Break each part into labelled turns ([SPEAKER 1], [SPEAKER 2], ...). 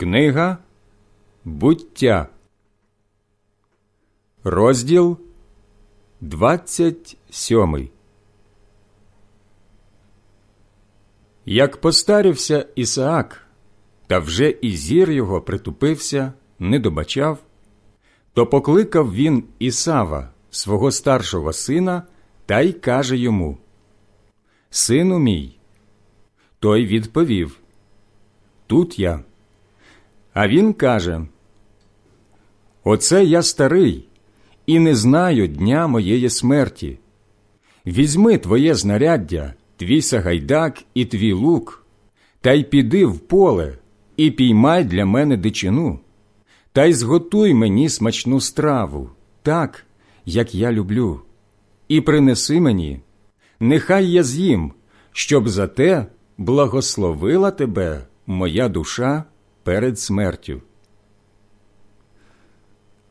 [SPEAKER 1] Книга Буття, розділ 27 Як постарівся Ісаак, та вже і зір його притупився, не добачав, то покликав він Ісава, свого старшого сина, та й каже йому: Сину мій. Той відповів: Тут я. А він каже: Оце я старий і не знаю дня моєї смерті. Візьми твоє знаряддя, твій сагайдак і твій лук, та й піди в поле і піймай для мене дичину, та й зготуй мені смачну страву, так, як я люблю, і принеси мені, нехай я з'їм, щоб за те благословила тебе моя душа перед смертю.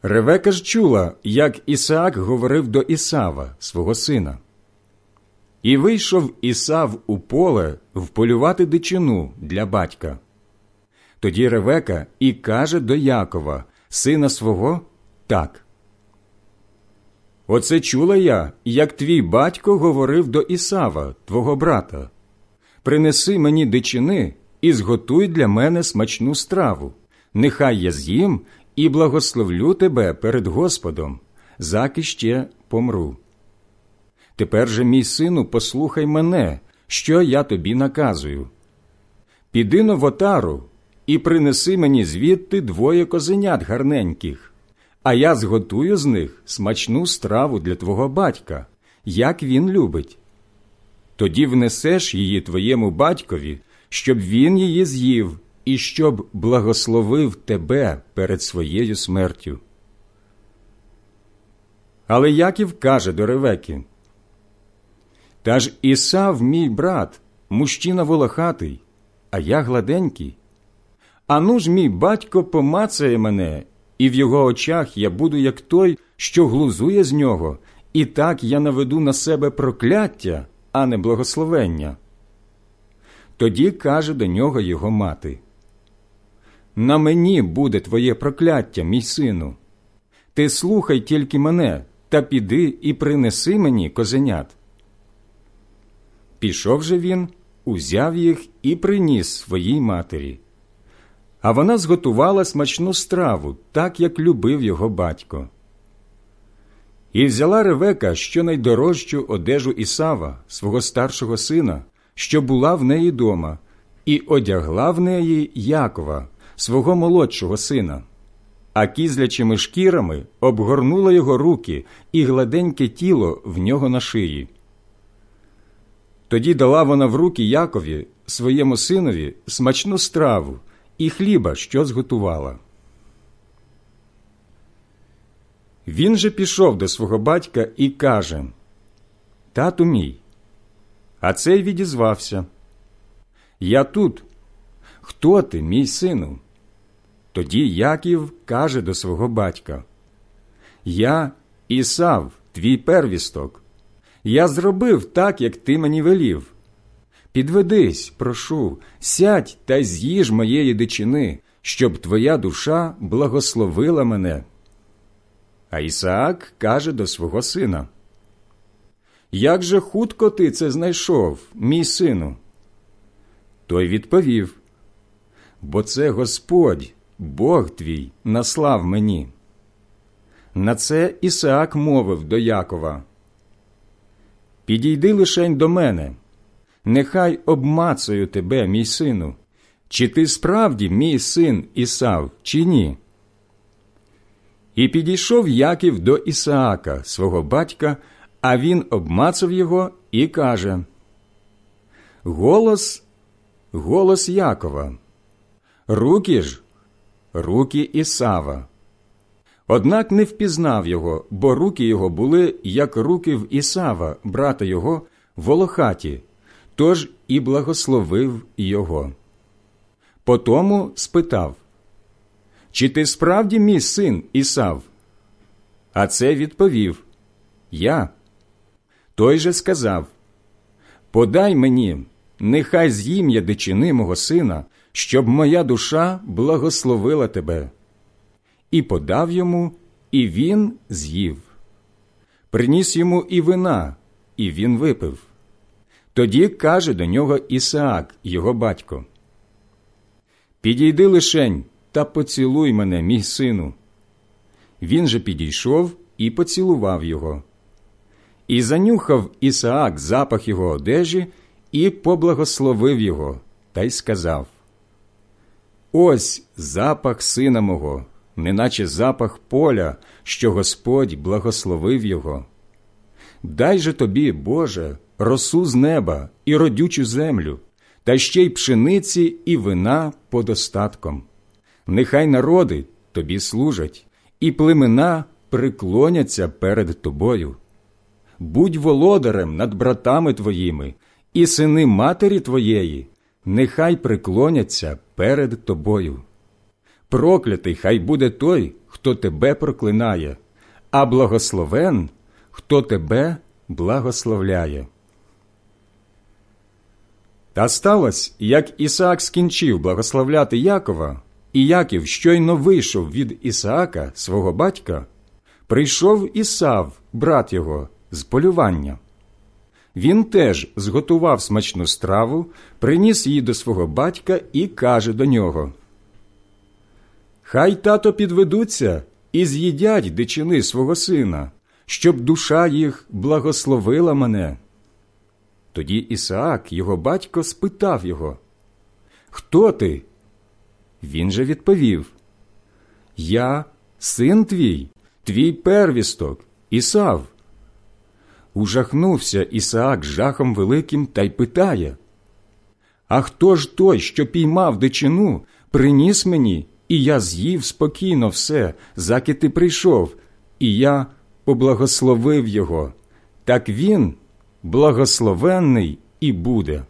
[SPEAKER 1] Ревека ж чула, як Ісаак говорив до Ісава, свого сина. І вийшов Ісав у поле вполювати дичину для батька. Тоді Ревека і каже до Якова, сина свого, так. Оце чула я, як твій батько говорив до Ісава, твого брата. Принеси мені дичини і зготуй для мене смачну страву. Нехай я з'їм і благословлю тебе перед Господом, заки ще помру. Тепер же, мій сину, послухай мене, що я тобі наказую. Піди на вотару і принеси мені звідти двоє козенят гарненьких, а я зготую з них смачну страву для твого батька, як він любить. Тоді внесеш її твоєму батькові щоб він її з'їв і щоб благословив тебе перед своєю смертю. Але Яків каже до Ревеки, Та ж Ісав, мій брат, мужчина волохатий, а я гладенький. Ану ж мій батько помацає мене, і в його очах я буду як той, що глузує з нього, і так я наведу на себе прокляття, а не благословення. Тоді каже до нього його мати: На мені буде твоє прокляття, мій сину. Ти слухай тільки мене та піди і принеси мені козенят. Пішов же він, узяв їх і приніс своїй матері. А вона зготувала смачну страву, так як любив його батько. І взяла Ревека щонайдорожчу одежу Ісава, свого старшого сина, що була в неї дома, і одягла в неї Якова, свого молодшого сина, а кізлячими шкірами обгорнула його руки і гладеньке тіло в нього на шиї. Тоді дала вона в руки Якові, своєму синові, смачну страву і хліба, що зготувала. Він же пішов до свого батька і каже Тату мій, а цей відізвався. Я тут. Хто ти, мій сину? Тоді Яків каже до свого батька: Я Ісав, твій первісток. Я зробив так, як ти мені велів. Підведись, прошу, сядь та з'їж моєї дичини, щоб твоя душа благословила мене. А Ісаак каже до свого сина як же хутко ти це знайшов, мій сину? Той відповів Бо це Господь, Бог твій, наслав мені. На це Ісаак мовив до Якова Підійди лишень до мене, нехай обмацаю тебе, мій сину, чи ти справді мій син Ісав, чи ні? І підійшов Яків до Ісаака, свого батька, а він обмацав його і каже: Голос, голос Якова, руки ж, руки Ісава. Однак не впізнав його, бо руки його були, як руки в Ісава, брата його, волохаті, тож і благословив його. Потому спитав Чи ти справді мій син Ісав? А це відповів Я. Той же сказав Подай мені, нехай з'їм я дичини мого сина, щоб моя душа благословила тебе. І подав йому, і він з'їв. Приніс йому і вина, і він випив. Тоді каже до нього Ісаак, його батько: Підійди лишень та поцілуй мене, мій сину. Він же підійшов і поцілував його. І занюхав Ісаак запах його одежі і поблагословив його, та й сказав: Ось запах сина мого, неначе запах поля, що Господь благословив його. Дай же тобі, Боже, росу з неба і родючу землю, та ще й пшениці і вина подостатком. Нехай народи тобі служать, і племена приклоняться перед тобою. Будь володарем над братами твоїми, і сини матері твоєї, нехай приклоняться перед тобою. Проклятий хай буде той, хто тебе проклинає, а благословен, хто тебе благословляє. Та сталося, як Ісаак скінчив благословляти Якова, і Яків щойно вийшов від Ісаака, свого батька, прийшов Ісав, брат його, з полювання. Він теж зготував смачну страву, приніс її до свого батька і каже до нього: Хай тато підведуться і з'їдять дичини свого сина, щоб душа їх благословила мене. Тоді Ісаак, його батько, спитав його, Хто ти? Він же відповів: Я, син твій, твій первісток, Ісав. Ужахнувся Ісаак жахом великим та й питає: А хто ж той, що піймав дичину, приніс мені, і я з'їв спокійно все, заки ти прийшов, і я поблагословив його, так він благословенний і буде.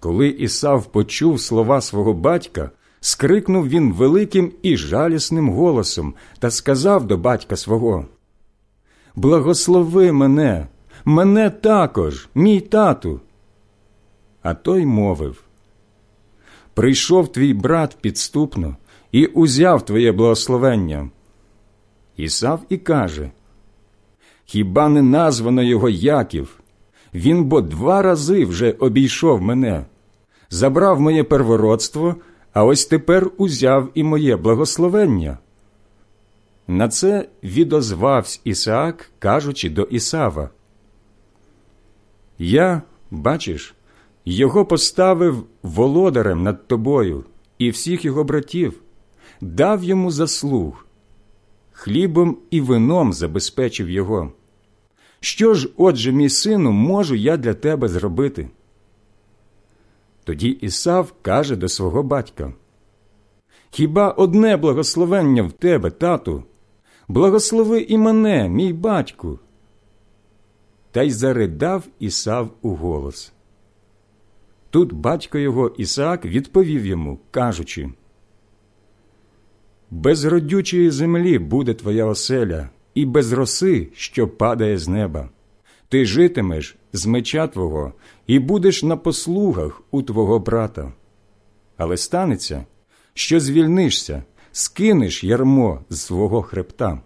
[SPEAKER 1] Коли Ісав почув слова свого батька, скрикнув він великим і жалісним голосом та сказав до батька свого Благослови мене, мене також, мій тату. А той мовив Прийшов твій брат підступно і узяв твоє благословення. Ісав і каже Хіба не названо його Яків? Він бо два рази вже обійшов мене, забрав моє первородство, а ось тепер узяв і моє благословення. На це відозвався Ісаак, кажучи до Ісава. Я, бачиш, його поставив володарем над тобою і всіх його братів, дав йому заслуг, хлібом і вином забезпечив його. Що ж, отже, мій сину, можу я для тебе зробити? Тоді Ісав каже до свого батька Хіба одне благословення в тебе, тату? Благослови і мене, мій батьку. Та й заридав Ісав у голос. Тут батько його Ісаак відповів йому, кажучи Без родючої землі буде твоя оселя, і без роси, що падає з неба. Ти житимеш з меча твого і будеш на послугах у твого брата. Але станеться, що звільнишся, скинеш ярмо з свого хребта.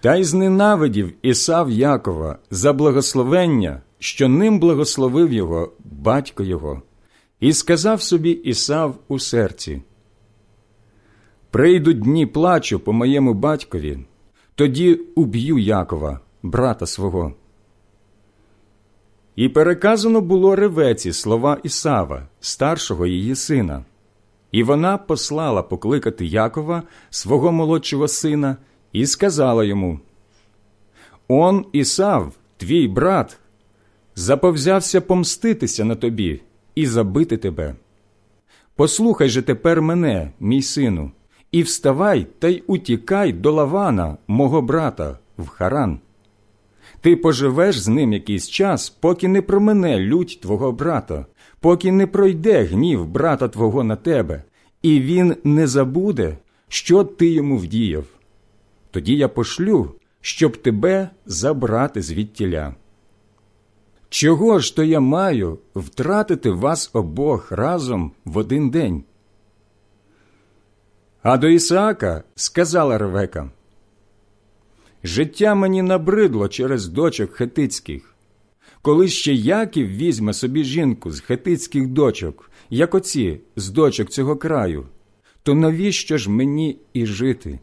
[SPEAKER 1] Та й зненавидів Ісав Якова за благословення, що ним благословив його батько його, і сказав собі Ісав у серці Прийдуть дні плачу по моєму батькові, тоді уб'ю Якова, брата свого. І переказано було ревеці слова Ісава, старшого її сина, і вона послала покликати Якова, свого молодшого сина, і сказала йому: Он Ісав, твій брат, заповзявся помститися на тобі і забити тебе. Послухай же тепер мене, мій сину, і вставай та й утікай до Лавана, мого брата, в Харан. Ти поживеш з ним якийсь час, поки не промене лють твого брата, поки не пройде гнів брата твого на тебе, і він не забуде, що ти йому вдіяв. Тоді я пошлю, щоб тебе забрати звідтіля. Чого ж то я маю втратити вас обох разом в один день? А до Ісаака сказала Ревека, Життя мені набридло через дочок хетицьких. Коли ще Яків візьме собі жінку з хетицьких дочок, як оці з дочок цього краю, то навіщо ж мені і жити?